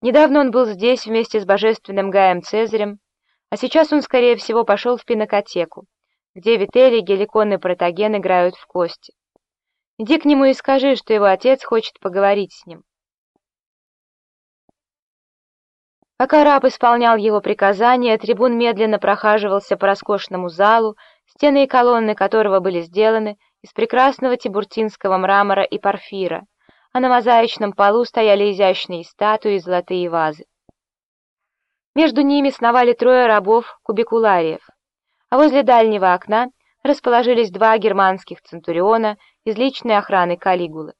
Недавно он был здесь вместе с божественным Гаем Цезарем, а сейчас он, скорее всего, пошел в пинокотеку, где Вителий, Геликон и Протаген играют в кости. Иди к нему и скажи, что его отец хочет поговорить с ним. Пока раб исполнял его приказания, трибун медленно прохаживался по роскошному залу, стены и колонны которого были сделаны из прекрасного тибуртинского мрамора и порфира, а на мозаичном полу стояли изящные статуи и золотые вазы. Между ними сновали трое рабов-кубикулариев, а возле дальнего окна расположились два германских центуриона из личной охраны Калигулы.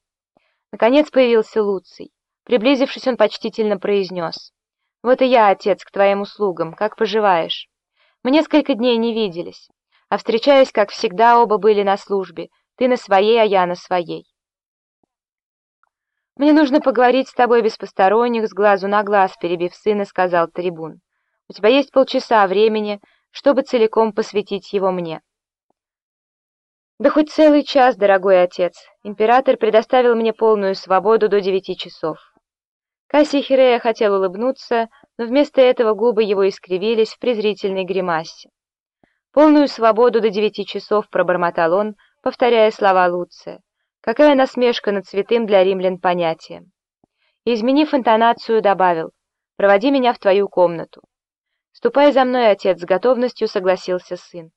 Наконец появился Луций. Приблизившись, он почтительно произнес. «Вот и я, отец, к твоим услугам. Как поживаешь? Мы несколько дней не виделись, а встречаясь, как всегда, оба были на службе. Ты на своей, а я на своей. «Мне нужно поговорить с тобой без посторонних, с глазу на глаз», — перебив сына, сказал трибун. «У тебя есть полчаса времени, чтобы целиком посвятить его мне». «Да хоть целый час, дорогой отец. Император предоставил мне полную свободу до девяти часов». Кассий Хирея хотел улыбнуться, но вместо этого губы его искривились в презрительной гримасе. «Полную свободу до девяти часов», — пробормотал он, повторяя слова Луция. Какая насмешка над святым для римлян понятием. Изменив интонацию, добавил, «Проводи меня в твою комнату». «Ступай за мной, отец», — с готовностью согласился сын.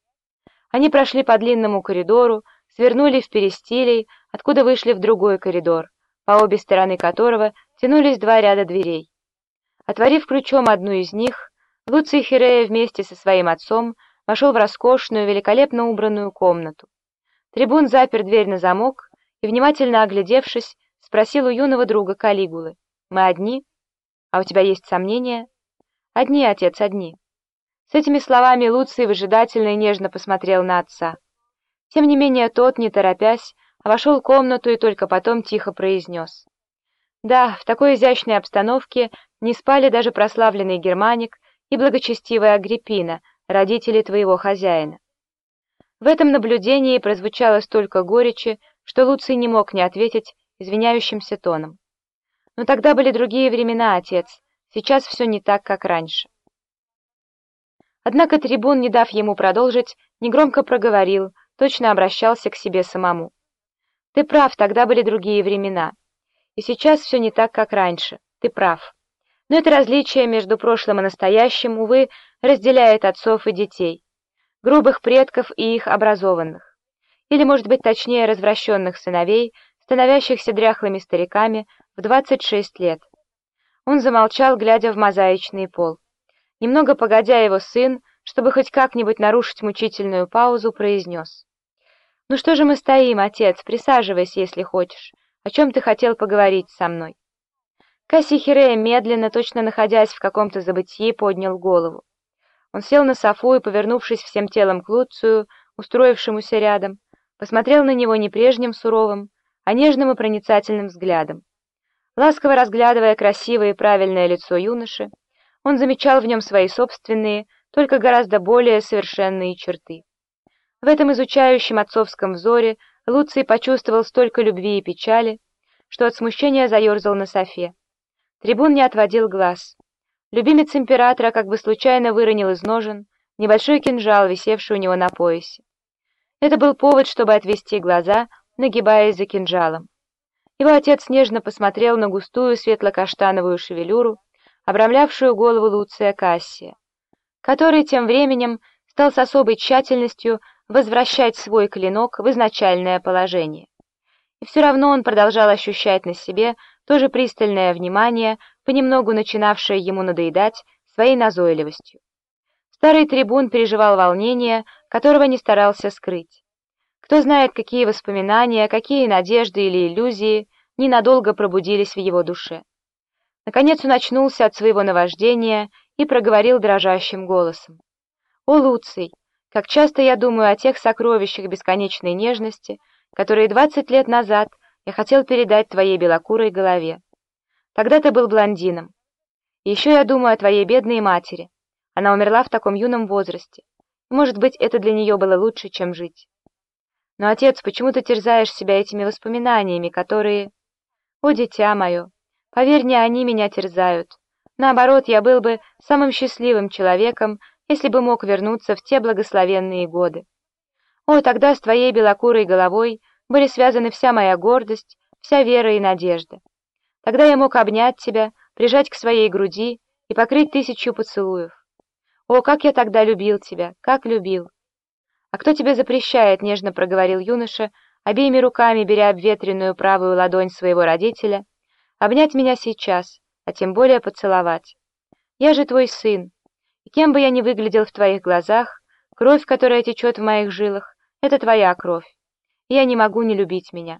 Они прошли по длинному коридору, свернули в перестилей, откуда вышли в другой коридор, по обе стороны которого тянулись два ряда дверей. Отворив ключом одну из них, Луций Хирея вместе со своим отцом вошел в роскошную, великолепно убранную комнату. Трибун запер дверь на замок и, внимательно оглядевшись, спросил у юного друга Калигулы. «Мы одни? А у тебя есть сомнения?» «Одни, отец, одни». С этими словами Луций выжидательно и нежно посмотрел на отца. Тем не менее тот, не торопясь, вошел в комнату и только потом тихо произнес. «Да, в такой изящной обстановке не спали даже прославленный Германик и благочестивая Агриппина, родители твоего хозяина». В этом наблюдении прозвучало столько горечи, что Луций не мог не ответить извиняющимся тоном. «Но тогда были другие времена, отец. Сейчас все не так, как раньше». Однако трибун, не дав ему продолжить, негромко проговорил, точно обращался к себе самому. «Ты прав, тогда были другие времена. И сейчас все не так, как раньше. Ты прав. Но это различие между прошлым и настоящим, увы, разделяет отцов и детей, грубых предков и их образованных или, может быть, точнее, развращенных сыновей, становящихся дряхлыми стариками в 26 лет. Он замолчал, глядя в мозаичный пол. Немного погодя его сын, чтобы хоть как-нибудь нарушить мучительную паузу, произнес. «Ну что же мы стоим, отец? Присаживайся, если хочешь. О чем ты хотел поговорить со мной?» Хирея медленно, точно находясь в каком-то забытии, поднял голову. Он сел на софу и, повернувшись всем телом к Луцию, устроившемуся рядом, посмотрел на него не прежним суровым, а нежным и проницательным взглядом. Ласково разглядывая красивое и правильное лицо юноши, он замечал в нем свои собственные, только гораздо более совершенные черты. В этом изучающем отцовском взоре Луций почувствовал столько любви и печали, что от смущения заерзал на софе. Трибун не отводил глаз. Любимец императора как бы случайно выронил из ножен небольшой кинжал, висевший у него на поясе. Это был повод, чтобы отвести глаза, нагибаясь за кинжалом. Его отец нежно посмотрел на густую светло-каштановую шевелюру, обрамлявшую голову Луция Кассия, который тем временем стал с особой тщательностью возвращать свой клинок в изначальное положение. И все равно он продолжал ощущать на себе то же пристальное внимание, понемногу начинавшее ему надоедать своей назойливостью. Старый трибун переживал волнение, которого не старался скрыть. Кто знает, какие воспоминания, какие надежды или иллюзии ненадолго пробудились в его душе. Наконец он очнулся от своего наваждения и проговорил дрожащим голосом. «О, Луций, как часто я думаю о тех сокровищах бесконечной нежности, которые двадцать лет назад я хотел передать твоей белокурой голове. Тогда ты был блондином. Еще я думаю о твоей бедной матери. Она умерла в таком юном возрасте. Может быть, это для нее было лучше, чем жить. Но, отец, почему ты терзаешь себя этими воспоминаниями, которые... О, дитя мое, поверь, не они меня терзают, Наоборот, я был бы самым счастливым человеком, если бы мог вернуться в те благословенные годы. О, тогда с твоей белокурой головой были связаны вся моя гордость, вся вера и надежда. Тогда я мог обнять тебя, прижать к своей груди и покрыть тысячу поцелуев. О, как я тогда любил тебя, как любил! А кто тебе запрещает, нежно проговорил юноша, обеими руками беря обветренную правую ладонь своего родителя, обнять меня сейчас, а тем более поцеловать. Я же твой сын, и кем бы я ни выглядел в твоих глазах, кровь, которая течет в моих жилах, это твоя кровь, и я не могу не любить меня.